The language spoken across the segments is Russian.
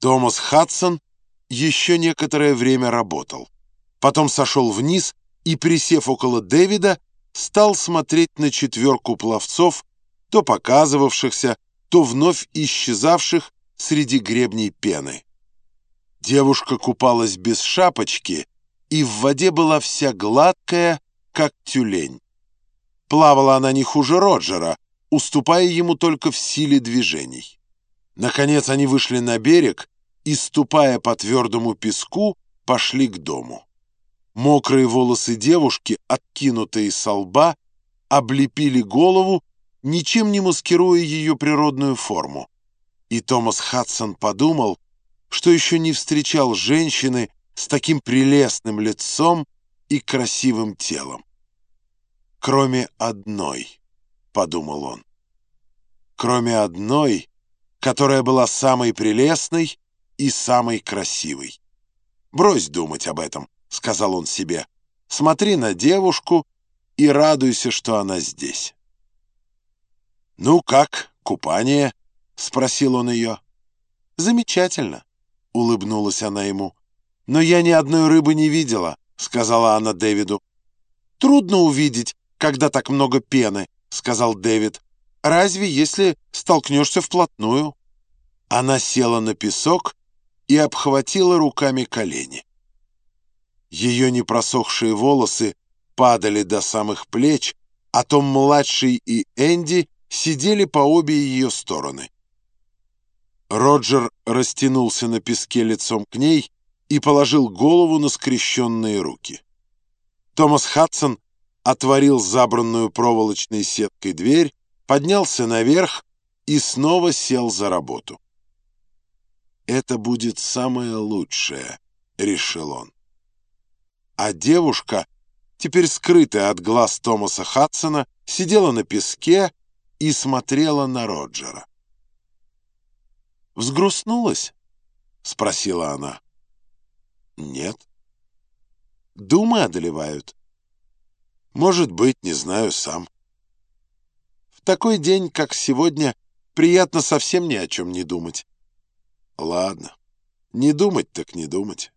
Томас Хадсон еще некоторое время работал. Потом сошел вниз и, присев около Дэвида, стал смотреть на четверку пловцов, то показывавшихся, то вновь исчезавших среди гребней пены. Девушка купалась без шапочки, и в воде была вся гладкая, как тюлень. Плавала она не хуже Роджера, уступая ему только в силе движений. Наконец они вышли на берег и, ступая по твердому песку, пошли к дому. Мокрые волосы девушки, откинутые со лба, облепили голову, ничем не маскируя ее природную форму. И Томас Хадсон подумал, что еще не встречал женщины с таким прелестным лицом и красивым телом. «Кроме одной», — подумал он. «Кроме одной, которая была самой прелестной и самой красивой. Брось думать об этом», — сказал он себе. «Смотри на девушку и радуйся, что она здесь». «Ну как, купание?» — спросил он ее. «Замечательно», — улыбнулась она ему. «Но я ни одной рыбы не видела», — сказала она Дэвиду. «Трудно увидеть, когда так много пены», — сказал Дэвид. «Разве если столкнешься вплотную?» Она села на песок и обхватила руками колени. Ее непросохшие волосы падали до самых плеч, а Том младший и Энди сидели по обе ее стороны. Роджер растянулся на песке лицом к ней и положил голову на скрещенные руки. Томас Хадсон отворил забранную проволочной сеткой дверь, поднялся наверх и снова сел за работу. «Это будет самое лучшее», — решил он. А девушка, теперь скрытая от глаз Томаса Хадсона, сидела на песке и смотрела на Роджера. «Взгрустнулась?» — спросила она. «Нет». «Думы одолевают?» «Может быть, не знаю сам». «В такой день, как сегодня, приятно совсем ни о чем не думать». «Ладно, не думать так не думать.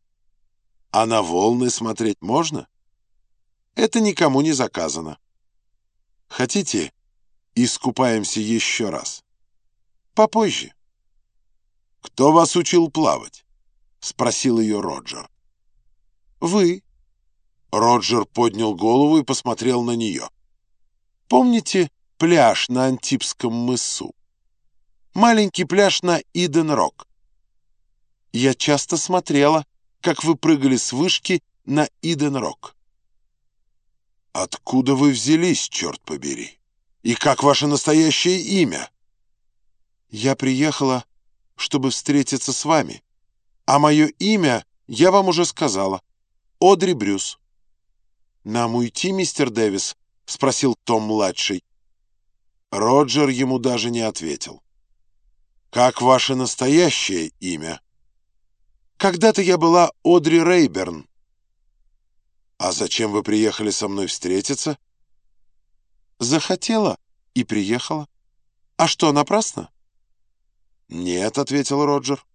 А на волны смотреть можно?» «Это никому не заказано». «Хотите, искупаемся еще раз?» «Попозже». «Кто вас учил плавать?» — спросил ее Роджер. «Вы». Роджер поднял голову и посмотрел на нее. «Помните пляж на Антипском мысу? Маленький пляж на Иден-Рок. Я часто смотрела, как вы прыгали с вышки на Иден-Рок». «Откуда вы взялись, черт побери? И как ваше настоящее имя?» «Я приехала чтобы встретиться с вами. А мое имя я вам уже сказала. Одри Брюс». «Нам уйти, мистер Дэвис?» — спросил Том-младший. Роджер ему даже не ответил. «Как ваше настоящее имя?» «Когда-то я была Одри Рейберн». «А зачем вы приехали со мной встретиться?» «Захотела и приехала. А что, напрасно?» «Нет», — ответил Роджер.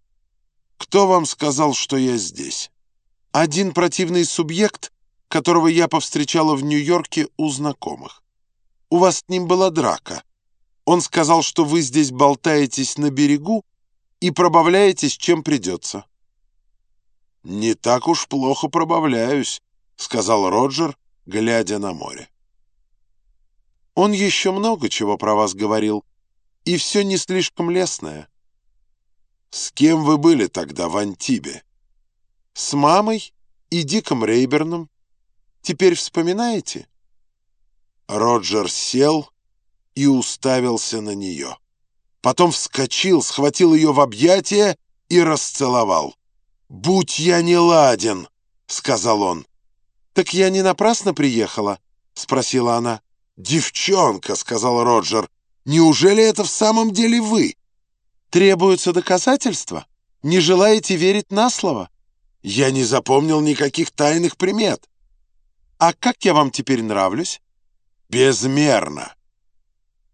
«Кто вам сказал, что я здесь?» «Один противный субъект, которого я повстречала в Нью-Йорке у знакомых. У вас с ним была драка. Он сказал, что вы здесь болтаетесь на берегу и пробавляетесь, чем придется». «Не так уж плохо пробавляюсь», — сказал Роджер, глядя на море. «Он еще много чего про вас говорил, и все не слишком лестное». «С кем вы были тогда в Антибе?» «С мамой и Диком Рейберном. Теперь вспоминаете?» Роджер сел и уставился на нее. Потом вскочил, схватил ее в объятия и расцеловал. «Будь я не ладен!» — сказал он. «Так я не напрасно приехала?» — спросила она. «Девчонка!» — сказал Роджер. «Неужели это в самом деле вы?» Требуются доказательства? Не желаете верить на слово? Я не запомнил никаких тайных примет. А как я вам теперь нравлюсь? Безмерно.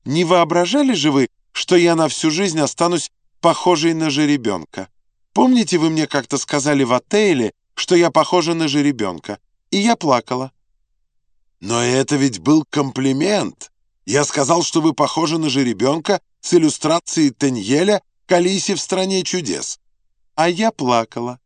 Не воображали же вы, что я на всю жизнь останусь похожей на жеребенка? Помните, вы мне как-то сказали в отеле, что я похожа на жеребенка, и я плакала. Но это ведь был комплимент. Я сказал, что вы похожи на жеребенка с иллюстрацией Таньеля к в «Стране чудес». А я плакала.